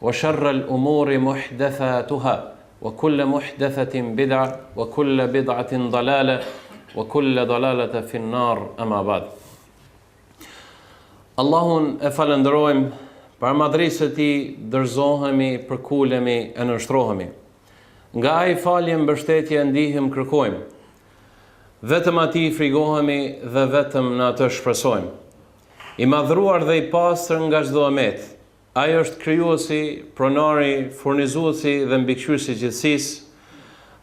Wa sharral umuri muhdathatuha wa kulla muhdathatin bid'a wa kulla bid'atin dalala wa kulla dalalatin fin nar ama ba'd Allahun e falënderojmë para madhërisë së tij dorëzohemi përkulemi e nënshtrohemi nga ai falje mbështetje e ndihmë kërkojmë vetëm atij frigohemi dhe vetëm në atë shpresojmë i madhruar dhe i pastër nga çdo e metë Ai është krijuesi, pronari, furnizuesi dhe mbikëqyrësi i gjithësisë.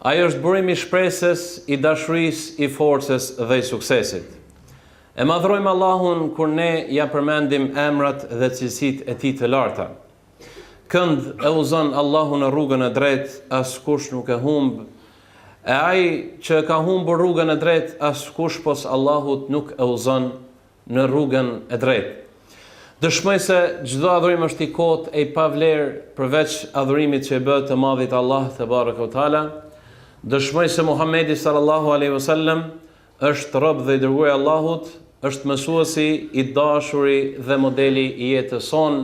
Ai është burimi i shpresës, i dashurisë, i forcës dhe i suksesit. E madhrojmë Allahun kur ne ia përmendim emrat dhe cilësitë e Tij të larta. Kënd e udhëzon Allahu në rrugën e drejtë, askush nuk e humb, e ai që e ka humbur rrugën e drejtë, askush pos Allahut nuk e udhëzon në rrugën e drejtë. Dëshmoj se çdo adhurim është i kotë e i pavlerë përveç adhurimit që i bëhet të Madhit Allah te bareke ve teala. Dëshmoj se Muhamedi sallallahu alejhi ve sellem është rob dhe i dërguar i Allahut, është mësuesi i dashuri dhe modeli i jetës sonë,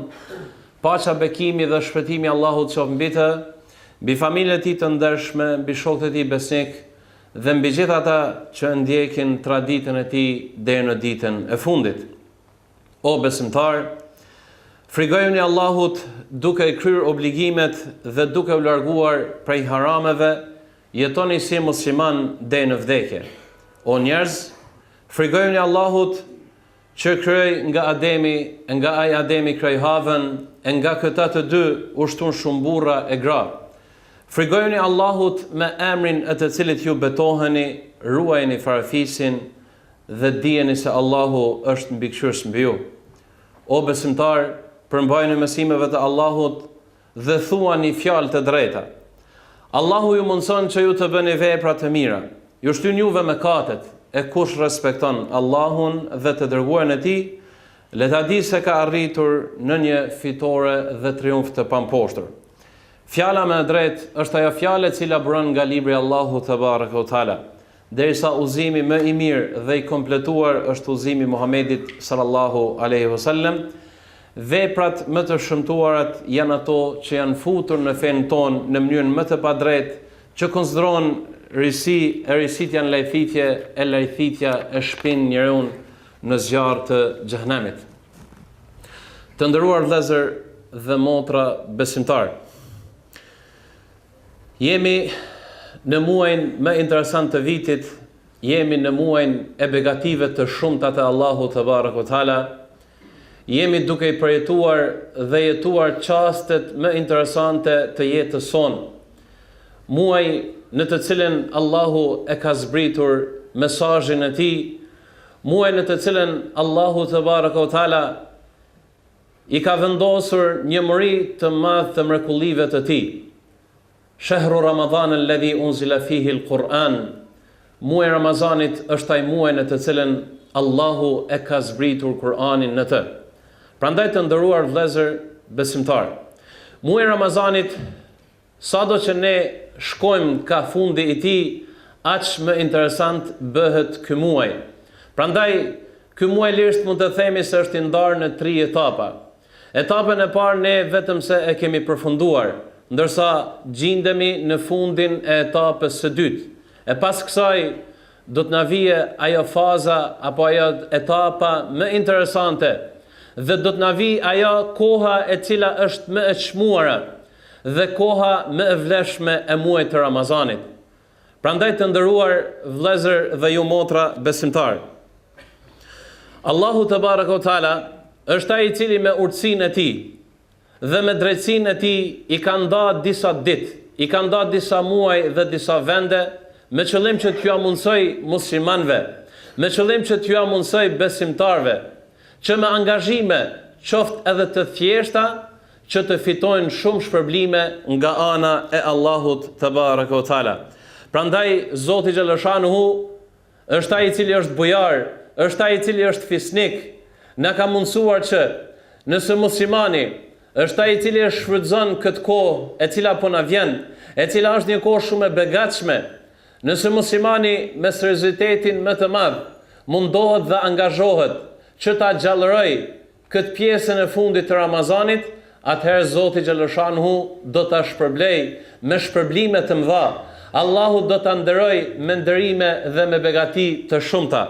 paqja, bekimi dhe shpëtimi i Allahut qoftë mbi të, mbi familjen e tij të ndershme, mbi shokët e tij besnikë, dhe mbi gjithë ata që e ndjekin traditën e tij deri në ditën e fundit. O besimtarë, frigojuni Allahut duke i kryer obligimet dhe duke u larguar prej harameve, jetoni si muslimanë deri në vdekje. O njerëz, frigojuni Allahut Që krijoi nga Ademi, e nga ai Ademi krijoi Havën, e nga këta të dy u shtun shumë burra e gra. Frigojuni Allahut me emrin e të cilit ju betoheni, ruajeni farafisin, dhe dijeni se Allahu është mbikëqyrës mbi ju. O besimtarë, përmbajuni mësimeve të Allahut, dhe thuani fjalë të drejta. Allahu ju mundëson që ju të bëni vepra të mira. Ju shlyen juve mëkatet, e kush respekton Allahun dhe të Dërguarin e Tij, le ta dijë se ka arritur në një fitore dhe triumf të pamposhtur. Fjala më e drejtë është ajo fjalë e cila buron nga Libri i Allahut te bareke u teala. Derisa udhëzimi më i mirë dhe i kompletuar është udhëzimi i Muhamedit sallallahu alejhi ve sellem, veprat më të shëmtuarat janë ato që janë futur në fenë tonë në mënyrën më të padrejtë, që konsiderohen risi, e risitë janë lajthitje, e lajthitja e shpin njeriun në zjarr të Xhehenemit. Të nderuar vëllezër dhe motra besimtarë! Jemi në muajin më interesant të vitit, jemi në muajin e begatave të shumta të Allahut tebareke ve teala, jemi duke i përjetuar dhe jetuar çastet më interesante të jetës sonë. Muaj në të cilën Allahu e ka zbritur mesazhin e tij, muaj në të cilën Allahu tebareke ve teala I ka vendosur një mori të madh të mrekullive të Tij. Shahru Ramadhan alladhi unzila fihi al-Kur'an, Muaji i Ramazanit është ai muaj në të cilën Allahu e ka zbritur Kur'anin në të. Prandaj të nderuar vëllezër besimtarë, muaji i Ramazanit Sado që ne shkojmë kah fundi i tij, aq më interesant bëhet ky muaj. Prandaj, ky muaj lirisht mund të themi se është i ndarë në tri etapa. Etapën e parë ne vetëm se e kemi përfunduar, ndërsa gjindemi në fundin e etapës së dytë. E pas kësaj, do të na vijë ajo faza apo ajo etapa më interesante dhe do të na vijë ajo koha e cila është më e çmuara, dhe koha më e vlefshme e muajit të Ramazanit. Prandaj të nderuar vëllezër dhe ju motra besimtarë, Allahu tebareke ve teala është ai i cili me urtësinë e tij dhe me drejtësinë e tij i ka nda disa ditë, i ka nda disa muaj dhe disa vende me qëllim që t'jua mundësojë muslimanëve, me qëllim që t'jua mundësojë besimtarëve që me angazhime qoftë edhe të thjeshta, që të fitojnë shumë shpërblime nga ana e Allahut tebareke ve teala. Prandaj Zoti xhele shanuhu është ai i cili është bujar, është ai i cili është fisnik, na ka mundësuar që nëse muslimani është ai i cili e shfrytëzon këtë kohë e cila po na vjen, e cila është një kohë shumë e begatshme, nëse muslimani me seriozitetin më të madh mundohet dhe angazhohet që ta gjallërojë këtë pjesën e fundit të Ramazanit, atëherë Zoti xhelle shanuhu do ta shpërblejë me shpërblime të mëdha, Allahu do ta nderojë me nderime dhe me begati të shumta.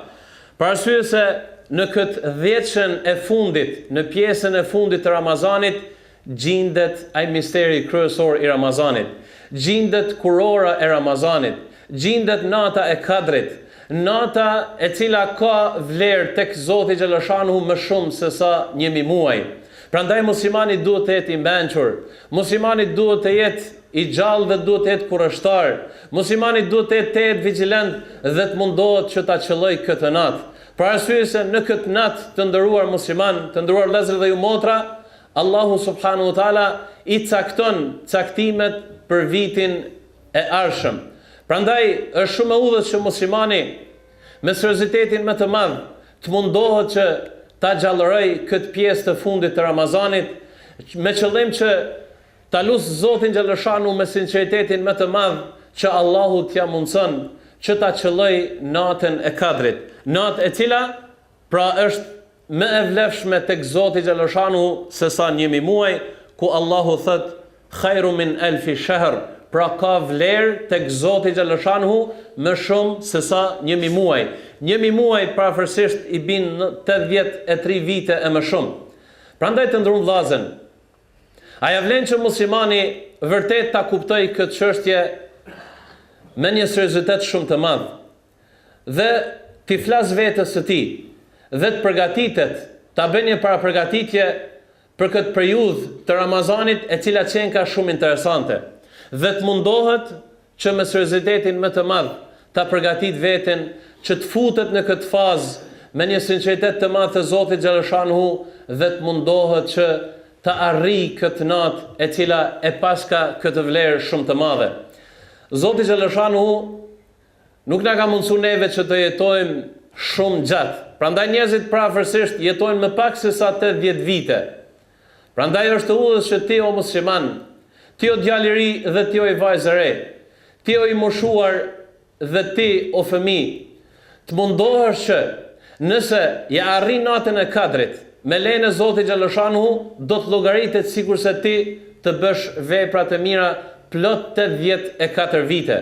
Për arsye se në këtë dhjetëshen e fundit, në pjesën e fundit të Ramazanit, Gjindet ai misteri kryesor i Ramazanit, gjindet kurora e Ramazanit, gjindet nata e Kadrit, nata e cila ka vlerë tek Zoti xhele shanuhu më shumë se sa një mijë muaj. Prandaj muslimani duhet të jetë i mençur, muslimani duhet të jetë i gjallë dhe duhet të jetë kureshtar, muslimani duhet të jetë tejet vigjilent dhe të mundohet që ta qëllojë këtë natë. Për arsye se në këtë natë të nderuar muslimanë, të nderuar vëllezër dhe ju motra, Allahu subhanu wa ta'ala i cakton caktimet për vitin e ardhshëm. Prandaj është shumë e udhës që muslimani me seriozitetin më të madh të mundohet që ta gjallërojë këtë pjesë të fundit të Ramazanit, me qëllim që ta lusë Zotin xhaleshanu me sinqeritetin më të madh që Allahu t'ia mundëson që ta qëllojë Natën e Kadrit, natë e cila pra është Më e vlefshme tek Zoti xhaleshanuhu se sa njëmijë muaj, ku Allahu thotë, Khajru min elfi shehr, pra ka vlerë tek Zoti xhaleshanuhu më shumë se sa njëmijë muaj. Njëmijë muaj përafërsisht i bin tetëdhjetë e tri vite e më shumë. Prandaj të ndrum vllazen, a ja vlen që muslimani vërtet ta kuptojë këtë çështje me një seriozitet shumë të madh? dhe t'i flasë vetes së tij dhe të përgatitet, ta bëjë një parapërgatitje për këtë periudhë të Ramazanit e cila qenka shumë interesante dhe të mundohet që me seriozitetin më të madh ta përgatitë veten që të futet në këtë fazë me një sinqeritet të madh të Zotit xhaleshanuhu dhe të mundohet që ta arrijë këtë natë e cila e paska këtë vlerë shumë të madhe. Zoti xhaleshanuhu Nuk na ka mundësu neve që të jetojmë shumë gjatë. Prandaj njerëzit përafërsisht jetojnë më pak se sa tetëdhjetë vite. Prandaj është e udhës që ti o musliman, ti o djalë i ri dhe ti oj vajzë e re, ti o i moshuar dhe ti o fëmijë, të mundohesh që, nëse ja arrin natën e Kadrit, me lejen e Zotit xhaleshanuhu, do të llogaritet sikurse ti të bësh vepra të mira plot tetëdhjetë e katër vite.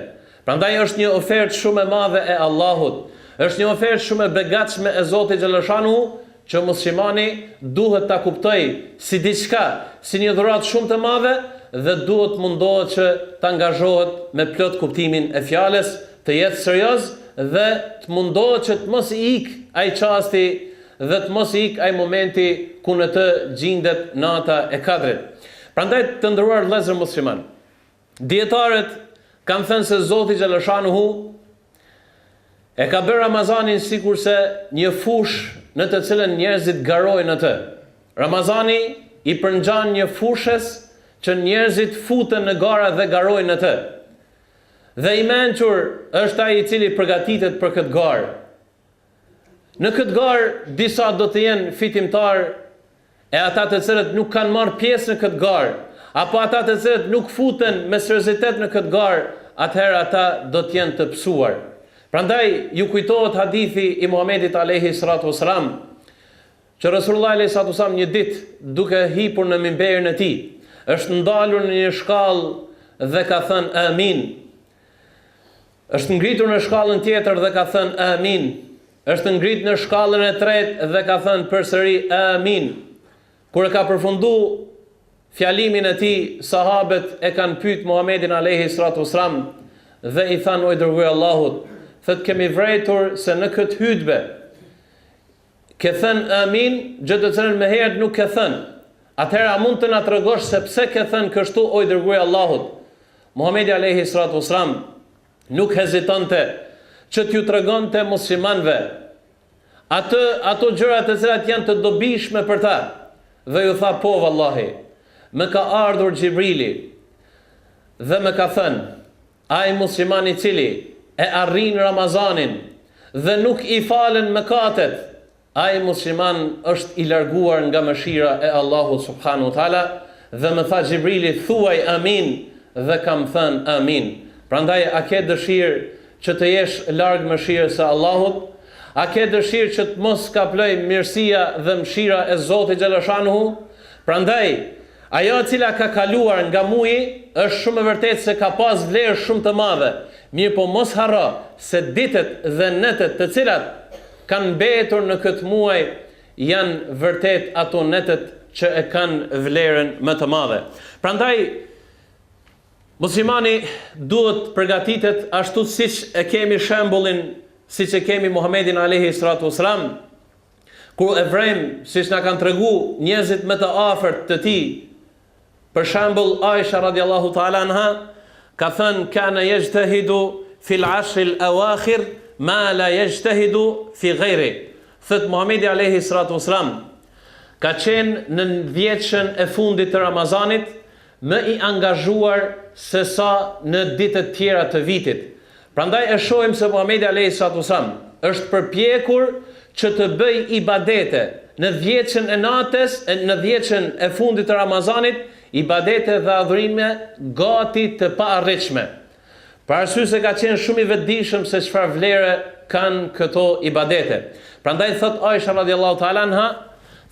Prandaj është një ofertë shumë e madhe e Allahut, është një ofertë shumë e begatshme e Zotit xhaleshanuhu që muslimani duhet ta kuptojë si diçka, si një dhuratë shumë të madhe dhe duhet të mundohet që të angazhohet me plot kuptimin e fjalës, të jetë serioz dhe të mundohet që të mos i ikë ai çasti dhe të mos i ikë ai momenti ku në të gjindet nata e Kadrit. Prandaj të nderuar vëllezër muslimanë. Dijetarët kanë thënë se Zoti xhaleshanuhu e ka bërë Ramazanin sikurse një fushë në të cilën njerëzit garojnë në të. Ramazani i përngjan një fushes që njerëzit futen në gara dhe garojnë në të. Dhe i mençur është ai i cili përgatitet për këtë garë. Në këtë garë disa do të jenë fitimtarë e ata të cilët nuk kanë marrë pjesë në këtë garë, apo ata të cilët nuk futen me seriozitet në këtë garë, atëherë ata do të jenë të pësuar. Prandaj ju kujtohet hadithi i Muhamedit alejhi salatu ue selam, që Resulullahi alejhi salatu ue selam një ditë duke hipur në mimberin e tij, është ndalur në një shkallë dhe ka thënë Amin. Është ngritur në shkallën tjetër dhe ka thënë, Amin. Është ngrit në shkallën e tretë dhe ka thënë përsëri, Amin. Kur e ka përfundu fjalimin e tij, sahabet e kanë pyt Muhamedin alejhi salatu ue selam dhe i thanë, O i Dërguari i Allahut, thotë kemi vrejtur se në këtë hytbe, Ke thënë Amin, gjë të cilën më herët nuk e ke thënë. Atëherë a mund të na tregosh se pse ke thënë kështu o i dërguari i Allahut? Muhamedi alejhi salatu ue selam nuk hezitonte që t'ju tregonte muslimanëve atë ato gjëra të cilat janë të dobishme për ta dhe ju tha po vallahi më ka ardhur Xhibrili dhe më ka thënë Ai musliman i cili e arrin Ramazanin dhe nuk i falen mëkatet, ai musliman është i larguar nga mëshira e Allahut subhanehu ue teala dhe më tha Xhibrili thuaj amin dhe kam thënë amin. Prandaj a ke dëshirë që të jesh larg mëshirës së Allahut? A ke dëshirë që të mos t'kaplojë mirësia dhe mëshira e Zotit xhele shanuhu? Prandaj Ajo e cila ka kaluar nga muji është shumë e vërtetë se ka pas vlerë shumë të madhe, mirëpo mos harro se ditët dhe netët të cilat kanë mbetur në këtë muaj janë vërtet ato netët që e kanë vlerën më të madhe. Prandaj muslimani duhet të përgatitet ashtu siç e kemi shembullin, siç e kemi Muhamedin alejhi salatu ue selam, kur e vrejmë siç na kanë tregu njerëzit më të afërt të tij për shembull Aisha radiallahu ta'ala anha ka thënë kana yajtahidu fil ashr al awakhir ma la yajtahidu fi ghayri thot Muhamedi alejhi salatu ue selam ka qenë në dhjetëshën e fundit të Ramazanit më i angazhuar sesa në ditët tjera të vitit. Prandaj e shohim se Muhamedi alejhi salatu ves selam është përpjekur që të bëjë ibadete në dhjetëshen e natës, në dhjetëshen e fundit të Ramazanit, ibadete dhe adhurime gati të paarritshme. Për arsye se ka qenë shumë i vetëdijshëm se çfarë vlere kanë këto ibadete. Prandaj thotë Aisha radijallahu ta'ala anha,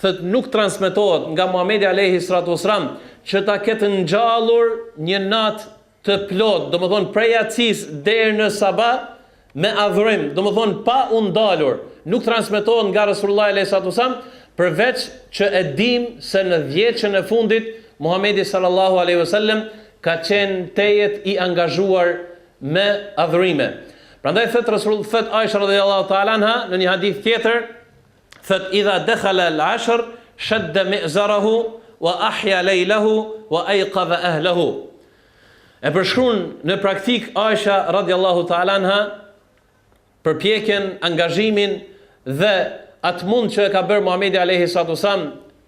thotë nuk transmetohet nga Muhamedi alejhi salatu ue selam që ta ketë ngjallur një natë të plotë, domethënë prej jacisë deri në sabah, Me adhurim, domethënë pa u ndalur, nuk transmetohet nga Resulullahi alejhi salatu ves selam, përveç që e dimë se në dhjetëshen e fundit Muhamedi sallallahu alejhi ve sellem ka qenë tejet i angazhuar me adhurime. Prandaj thot Resul, thot Aisha radijallahu ta'ala anha në një hadith tjetër, thot idha dakhala al-ashr shadda mi'zarahu wa ahya lejlahu wa ayqadha ahlahu. E përshkruan në praktikë Aisha radijallahu ta'ala anha, përpjekjen, angazhimin dhe atë mund që e ka bërë Muhamedi alejhi salatu ves selam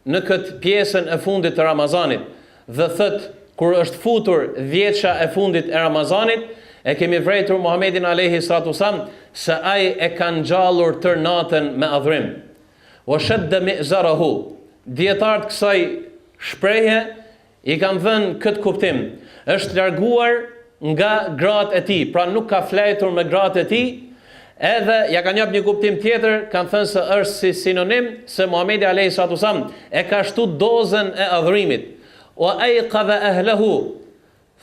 në këtë pjesën e fundit të Ramazanit dhe thotë, Kur është futur dhjetësha e fundit e Ramazanit, e kemi vërejtur Muhamedin alejhi salatu ves selam se ai e ka ngjallur tërë natën me adhurim. Wa shadda mi'zarahu. Dijetarët kësaj shprehje I kanë dhënë këtë kuptim. Është larguar nga gratë e tij, pra nuk ka flejtur me gratë e tij, edhe ja kanë jap një kuptim tjetër, kanë thënë se është si sinonim se Muhamedi alejhi salatu selam e ka shtu dozën e adhurimit. Wa ayqadha ahlahu,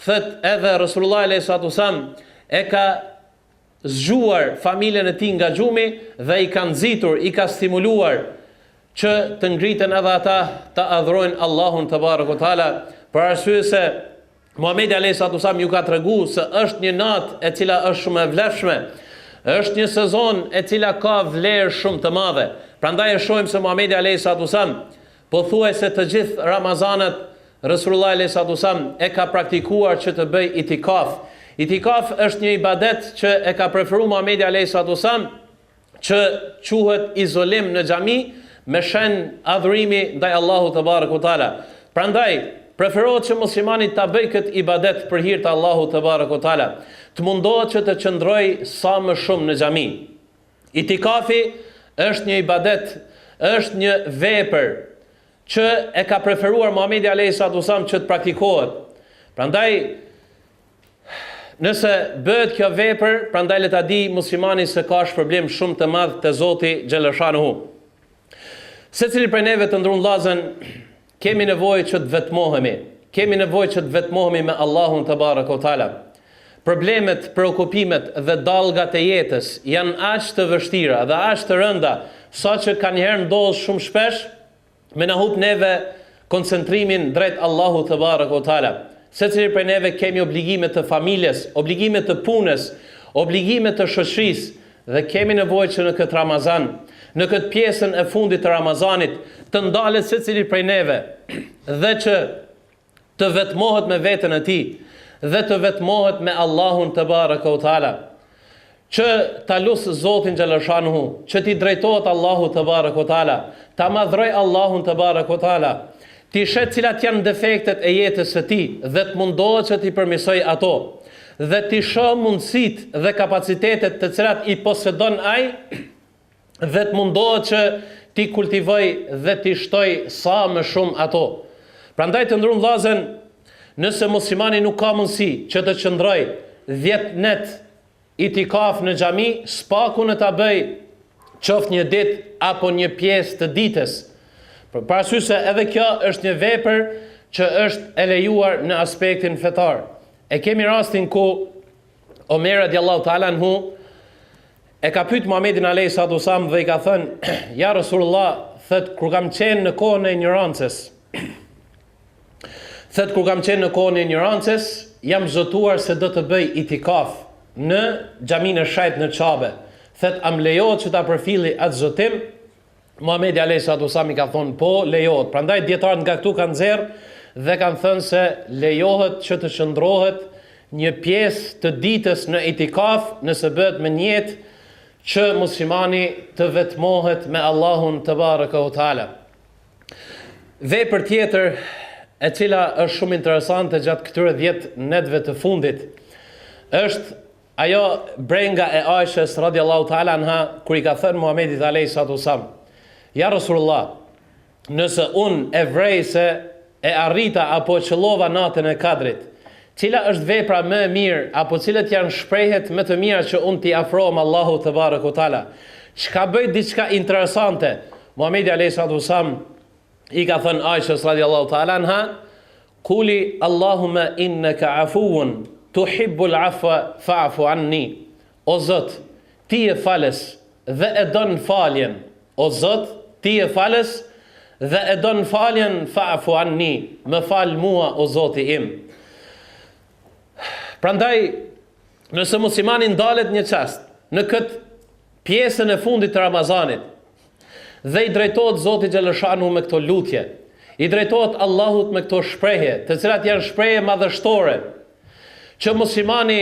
thotë edhe Resulullahi alejhi salatu selam e ka zgjuar familjen e tij nga gjumi dhe i ka nxitur, i ka stimuluar që të ngriten edhe ata ta adhurojnë Allahun tebareke ve teala, për arsye se Muhamedi alayhi salatu wasalam ju ka treguar se është një natë e cila është shumë e vlefshme, është një sezon e cila ka vlerë shumë të madhe. Prandaj e shohim se Muhamedi alayhi salatu wasalam Pothuajse të gjithë Ramazanët Resulullahi alejhi salatu selam e ka praktikuar që të bëjë itikaf. Itikaf është një ibadet që e ka preferu Muhamedi alejhi salatu selam që quhet izolim në xhami me shenjë adhurimi ndaj Allahut tebareke ve teala. Prandaj, preferohet që muslimani ta bëjë këtë ibadet për hir të Allahut tebareke ve teala. Të mundohet që të qëndrojë sa më shumë në xhami. Itikafi është një ibadet, është një vepër që e ka preferuar Muhamedi alejhi salatu vesselam që të praktikohet. Prandaj nëse bëhet kjo vepër, prandaj le ta dijë muslimani se ka shpërblim shumë të madh te Zoti xheleshanuhu. Secili prej neve të nderum vllazën Kemi nevojë që të vetmohemi. Kemi nevojë që të vetmohemi me Allahun tebareke ve teala. Problemet, preokupimet dhe dallgat e jetës janë aq të vështira dhe aq të rënda saqë kanjëherë ndodh shumë shpesh me na hup neve koncentrimin drejt Allahut tebareke ve teala. Secili prej neve kemi obligime të familjes, obligime të punës, obligime të shoqërisë, Dhe kemi nevojë që në këtë Ramazan, në këtë pjesën e fundit të Ramazanit, të ndalet secili prej neve dhe që të vetmohet me veten e tij dhe të vetmohet me Allahun te bareke ve teala. Që ta lus Zotin xhelle shanhu, që t'i drejtohet Allahut te bareke ve teala, ta madhroj Allahun te bareke ve teala, t'i sheh cilat janë defektet e jetës së tij dhe të mundohet që t'i përmirësojë ato, dhe t'i shohë mundësitë dhe kapacitetet të cilat i posedon ai dhe të mundohet që t'i kultivojë dhe t'i shtojë sa më shumë ato. Prandaj të ndrum vllazën, nëse muslimani nuk ka mundësi që të qëndrojë dhjetë net Itikaf në xhami, së paku le ta bëjë qoftë një ditë apo një pjesë të ditës, merr parasysh se edhe kjo është një vepër që është e lejuar në aspektin fetar. E kemi rastin ku Omer radijallahu ta'ala anhu e ka pyet Muhamedin alejhi salatu wasalam dhe i ka thënë, Ja Resulullah, thotë kur kam qenë në kohën e injorancës, Thotë kur kam qenë në kohën e injorancës, jam zotuar se do të bëj itikaf në Xhaminë e Shejt në Qabe. Thotë a më lejohet që ta përfilli atë zotim? Muhamedi alejhi salatu vesselam i ka thonë po, lejohet. Prandaj dietarët nga këtu kanë nxjerrë dhe kanë thënë se lejohet që të qëndrohet një pjesë të ditës në itikaf nëse bëhet me nijet që muslimani të vetmohet me Allahun te bareke u teala. Vepër tjetër e cila është shumë interesante gjatë këtyre 10 netëve të fundit është ajo brenga e Aishës radiallahu ta'ala anha kur i ka thënë Muhamedit alayhi salatu wasalam ja Rasulullah nëse unë e vrej se E arrita apo e qëllova natën e Kadrit, cila është vepra më e mirë apo cilat janë shprehjet më të mira që unë t'i afrohem Allahut te barek u teala? Çka bëj diçka interesante? Muhamedi alejhi salatu ves selam i ka thënë Ajshës radijallahu teala anha, Kuli Allahumma innaka afuwun tuhibbul afwa fa'fu anni. O Zot, Ti je Falës dhe e don faljen, O Zot, Ti je Falës dhe e don faljen, Fa'fu anni, Më fal mua, O Zoti im. Prandaj, nëse muslimani ndalet një çast në këtë pjesën e fundit të Ramazanit dhe i drejtohet Zotit xhelle shanuhu me këto lutje, i drejtohet Allahut me këto shprehje, të cilat janë shprehje madhështore, që muslimani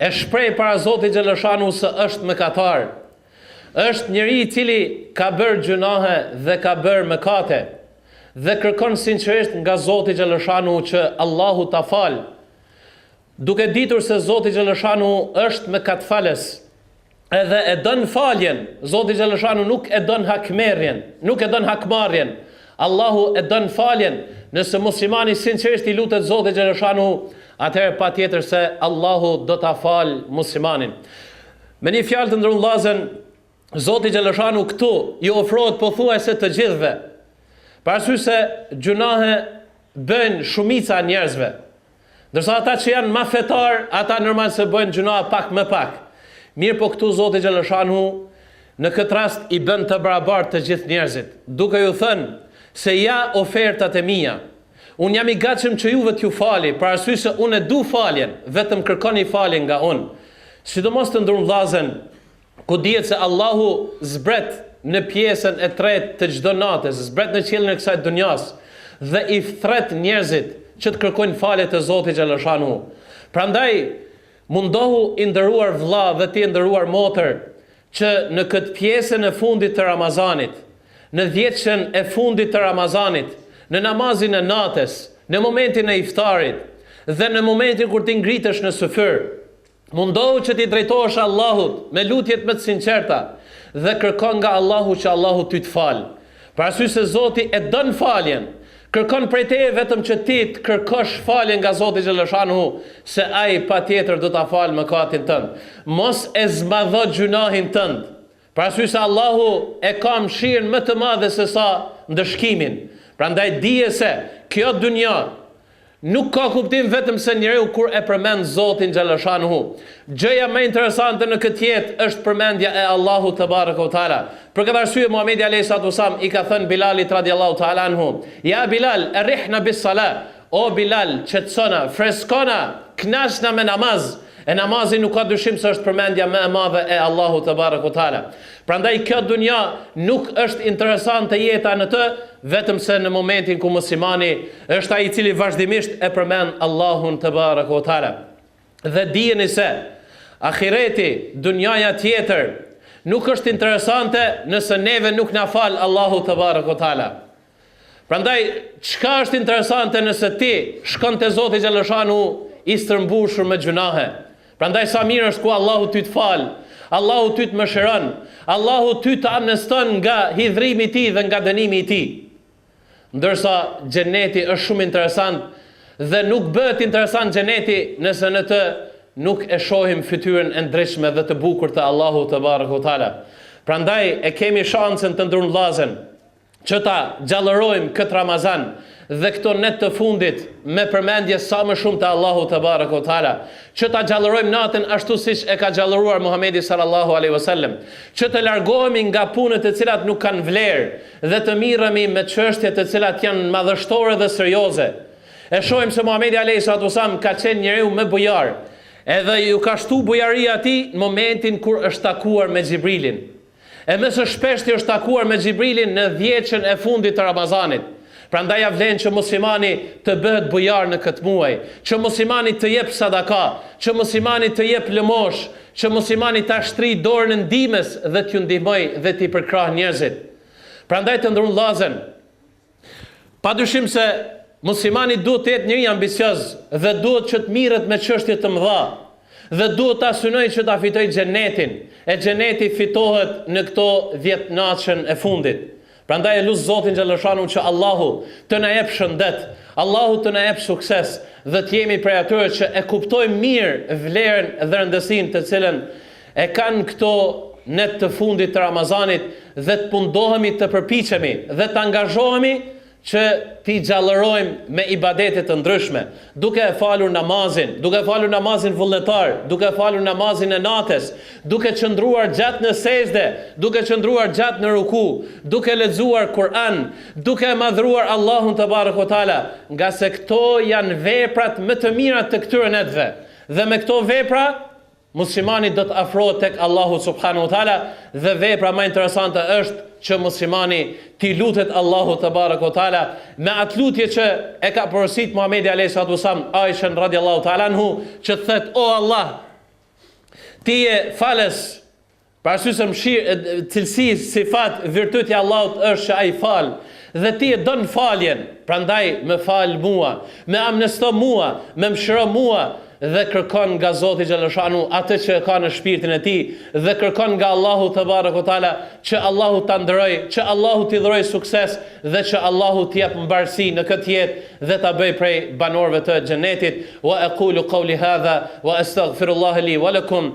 E shpreh para Zotit xhelle shanuhu se është mëkatar. Është njeri i cili ka bërë gjynahe dhe ka bërë mëkate. Dhe kërkon sinqerisht nga Zoti xhelle shanuhu që Allahu ta falë. Duke ditur se Zoti xhelle shanuhu është Mëkatfalës. Edhe e don faljen, Zoti Xheleshanu nuk e don hakmerrjen, nuk e don hakmarrjen. Allahu e don faljen, nëse muslimani sinqerisht i lutet Zotit Xheleshanu, atëherë patjetër se Allahu do ta fal muslimanin. Me një fjalë të nderun vllazen, Zoti Xheleshanu këtu iu ofrohet pothuajse të gjithëve. Për arsye se gjunahe bëjnë shumica e njerëzve, Ndërsa ata që janë ma fetar ata normal se bëjnë gjynah pak më pak. Mirëpo këtu Zoti xhaleshanhu në këtë rast i bën të barabartë të gjithë njerëzit, duke ju thënë se ja ofertat e mia. Unë jam i gatshëm që juve t'ju fali, për arsye se unë e du faljen, vetëm kërkoni falje nga unë. Sidomos të nderum vllazen ku dihet se Allahu zbret në pjesën e tretë të çdo nate, zbret në qiellin e kësaj dunjas dhe i thret njerëzit që të kërkojnë falje te Zoti xhaleshanuhu. Prandaj mundohu i nderuar vëlla dhe ti e nderuara motër që në këtë pjesën e fundit të Ramazanit, në dhjetëshen e fundit të Ramazanit, në namazin e nates, në momentin e iftarit dhe në momentin kur ti ngritesh në syfyr, Mundohu që t'i drejtohesh Allahut me lutjet më të sinqerta dhe kërko nga Allahu që Allahu ty të falë. Për arsye se Zoti e don faljen, kërkon prej teje vetëm që ti të kërkosh falje nga Zoti xhaleshanuhu, se Ai patjetër do ta falë mëkatin tënd. Mos e zmadho gjynahin tënd. Për arsye se Allahu e ka mëshirën më të madhe se sa ndëshkimin. Prandaj dije se, kjo dynja, nuk ka kuptim vetëm se njeriu kur e përmend Zotin xhalla shanuhu. Gjëja më interesante në këtë jetë është përmendja e Allahut tebareke ve teala. Për këtë arsye Muhamedi alejhi salatu ve selam i ka thënë Bilalit radijallahu teala anhu, Ja Bilal, erihna bis-salah, O Bilal, qetësona, freskona, kënaqna me namaz. E namazi nuk ka dyshim se është përmendja më e madhe e Allahut tebarek u teala. Prandaj kjo dunja nuk është interesante jeta në të, vetëm se në momentin ku muslimani është ai i cili vazhdimisht e përmend Allahun tebarek u teala. Dhe dijeni se ahireti, dunjaja tjetër, nuk është interesante nëse neve nuk na fal Allahu tebarek u teala. Prandaj, çka është interesante nëse ti shkon te Zoti Xhaleshanu i stërmbushur me gjunahe. Prandaj sa mirë është ku Allahu ty të fal, Allahu ty të mëshiron, Allahu ty të amneston nga hidhrimi i tij dhe nga dënimi i tij. Ndërsa xheneti është shumë interesant dhe nuk bëhet interesant xheneti nëse në të nuk e shohim fytyrën e ndritshme dhe të bukur të Allahut tebarek u teala. Prandaj e kemi shancën të nderun vllazen. Që ta gjallërojmë këtë Ramazan dhe këto net të fundit me përmendje sa më shumë të Allahut tebareke ve teala, që ta gjallërojmë natën ashtu siç e ka gjallëruar Muhamedi sallallahu alejhi ve sellem, që të largohemi nga punët të cilat nuk kanë vlerë dhe të mirremi me çështje të cilat janë madhështore dhe serioze. E shohim se Muhamedi alejhi salatu ve selam ka qenë njeriu më bujar, edhe ju ka shtu bujaria atij në momentin kur është takuar me Xhibrilin, E më së shpeshti është takuar me Xhibrilin në dhjetëshën e fundit të Ramazanit. Prandaj ia vlen që muslimani të bëhet bujar në këtë muaj, që muslimani të jep sadaka, që muslimani të jep lëmoshë, që muslimani ta shtrijë dorën e ndihmës dhe t'ju ndihmojë dhe t'i përkrahë njerëzit. Prandaj të nderuar vëllazën, Padyshim se muslimani duhet të jetë njeri ambicioz dhe duhet që të mirret me çështje të mëdha dhe duhet ta synojë që ta fitojë xhenetin, e xheneti fitohet në këto dhjetë natëshen e fundit. Prandaj e lus Zotin xhelleshanuhu që Allahu të na jep shëndet, Allahu të na jep sukses dhe të jemi prej atyre që e kuptojmë mirë vlerën dhe rëndësinë të cilën E kanë këto net të fundit të Ramazanit dhe të mundohemi të përpiqemi dhe të angazhohemi që t'i gjallërojmë me ibadete të ndryshme, duke e falur namazin, duke falur namazin vullnetar, duke falur namazin e natës, duke qëndruar gjatë në sejde, duke qëndruar gjatë në ruku, duke lexuar Kur'an, duke e madhruar Allahun tebareke ve teala, ngase këto janë veprat më të mira të këtyre netve dhe me këto vepra Muslimani do të afrohet tek Allahu subhanahu wa taala dhe vepra më interesante është që muslimani t'i lutet Allahut tebareke ve teala me atë lutje që e ka porositë Muhamedi alejhi salatu vesselam Aishën radiallahu taala anhu që thotë o Allah ti je falës Parasysh se mëshirë, cilësi, sifat, virtyt i Allahut është që Ai fal dhe ti e don faljen, prandaj më fal mua, më amnesto mua, më mshiro mua dhe kërkon nga Zoti xhelleshanuhu atë që e ka në shpirtin e tij dhe kërkon nga Allahu tebareke ve teala që Allahu ta nderojë, që Allahu t'i dhurojë sukses dhe që Allahu t'i japë mbarësi në këtë jetë dhe ta bëjë prej banorëve të xhenetit. Wa aqulu qouli hadha wa astaghfirullaha li wa lakum.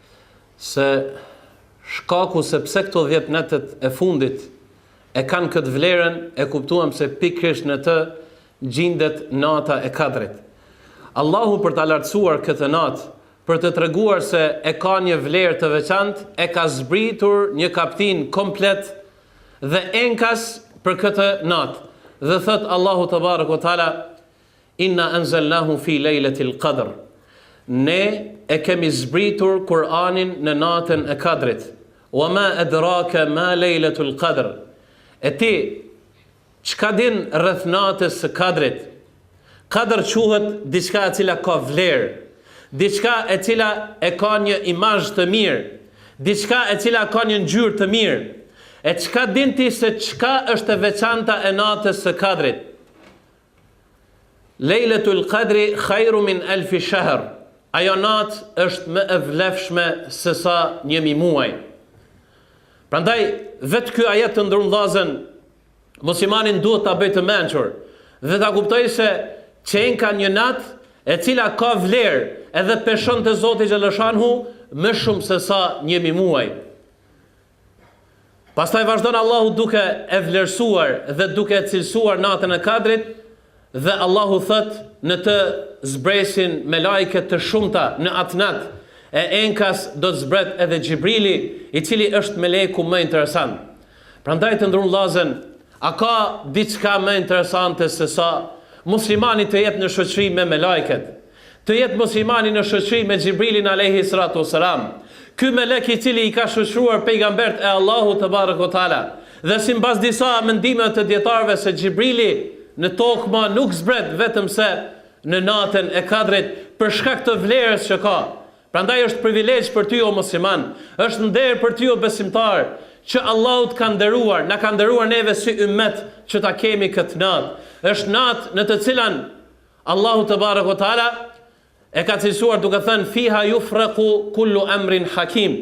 se shkaku sepse këto dhjetë netët e fundit e kanë këtë vlerën e kuptuam se pikërisht në të gjindet nata e kadrit. Allahu për ta lartësuar këtë natë, për të treguar se e ka një vlerë të veçantë, e ka zbritur një kaptinë komplet dhe enkas për këtë natë. Dhe thotë Allahu tebareke ve teala Inna anzalnahu fi lejletil qadr Ne e kemi zbritur Kur'anin në natën e Kadrit. Wa ma adrake ma lejletul qadr E ti çka din rreth natës së Kadrit? Kadr quhet diçka e cila ka vlerë, diçka e cila e ka një imazh të mirë, diçka e cila ka një ngjyrë të mirë. E çka din ti se çka është e veçanta e natës së Kadrit? Lejletul Qadri khajru min alfi shahr, Ajo natë është më e vlefshme se sa një mijë muaj. Prandaj, vetë ky ajet të nderuar vëllazën, muslimanin duhet ta bëjë të mençur dhe ta kuptojë se qenka një natë e cila ka vlerë edhe peshon te Zoti xhaleshanhu më shumë se sa një mijë muaj. Pastaj vazhdon Allahu duke e vlerësuar dhe duke e cilësuar natën e Kadrit dhe Allahu thotë në të zbresin melajke të shumta në atë natë e enkas do të zbret edhe Xhibrili i cili është meleku më interesant prandaj të nderuar vëllazën a ka diçka më interesante se sa muslimani të jetë në shoqëri me melajket Të jetë muslimani në shoqëri me Xhibrilin alejhi salatu ue selam, ky melek i cili i ka shoqëruar pejgamberët e Allahut tebareke ue teala, dhe simbas disa mendimeve të dijetarëve se Xhibrili në tokë ma nuk zbret vetëm se në natën e kadrit për shkak të vlerës që ka, prandaj është privilegj për ty o musliman, është nder për ty o besimtar, që Allahu të ka nderuar, na ka nderuar neve si ymmet që ta kemi këtë natë, është natë në të cilën, Allahu tebareke ue teala e ka cilësuar duke thënë fiha yufraku kullu amrin hakim.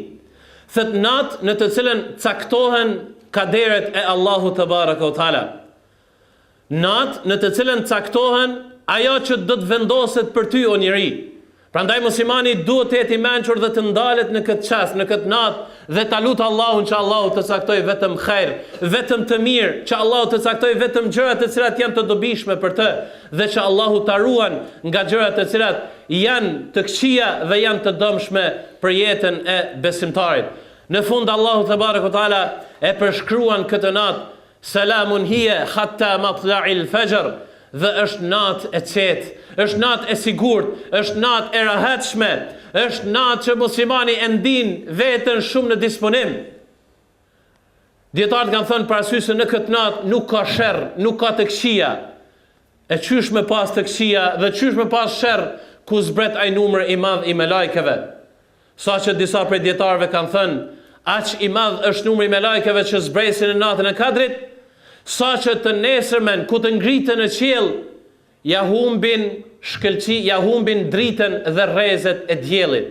Thotë natë në të cilën caktohen kaderet e Allahut tebareke ue teala. Natë në të cilën caktohen ajo që do të vendoset për ty o njeri. Prandaj muslimani duhet të jetë i mençur dhe të ndalet në këtë çast, në këtë natë dhe ta lutë Allahun që Allahu të caktojë vetëm hajr, vetëm të mirë, që Allahu të caktojë vetëm gjëra të cilat janë të dobishme për të dhe që Allahu ta ruan nga gjërat të cilat janë të këqija dhe janë të dëmshme për jetën e besimtarit. Në fund Allahu tebareke ue teala e përshkruan këtë natë Salamun hiye hatta matla'il fajr, dhe është natë e qetë, është natë e sigurt, është natë e rahatshme, është natë që muslimani e ndin veten shumë në disponim. Dijetarët kanë thënë për arsye se në këtë natë nuk ka sherr, nuk ka të këqija. E qysh me pas të këqija dhe qysh me pas sherr ku zbret ai numër i madh i melajkeve. Sa që disa prej dijetarëve kanë thënë, aq i madh është numri i melajkeve që zbresin në natën e Kadrit, sa që të nesërmen kur të ngriten në qiell, ia humbin shkëlqi, ia humbin dritën dhe rrezet e diellit.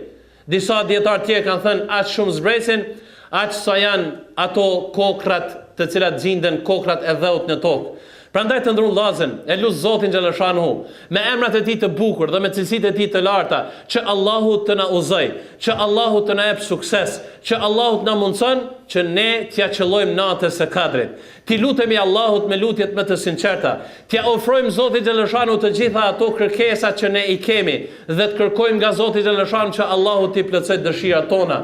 Disa dijetarë tjerë kanë thënë, aq shumë zbresin, aq sa janë ato kokrrat të cilat gjinden kokrrat e dheut në tokë. Prandaj të nderuar vllazën, e lus Zotin xheleshanuhu, me emrat e Tij të bukur dhe me cilësitë e Tij të larta, që Allahu të na udhëzojë, që Allahu të na jep sukses, që Allahu të na mundëson që ne t'ia qëllojmë Natës së Kadrit. T'i lutemi Allahut me lutjet më të sinqerta, t'ia ofrojmë Zotit xheleshanuhu të gjitha ato kërkesa që ne i kemi dhe të kërkojmë nga Zoti xheleshanuhu që Allahu t'i plotësojë dëshirat tona.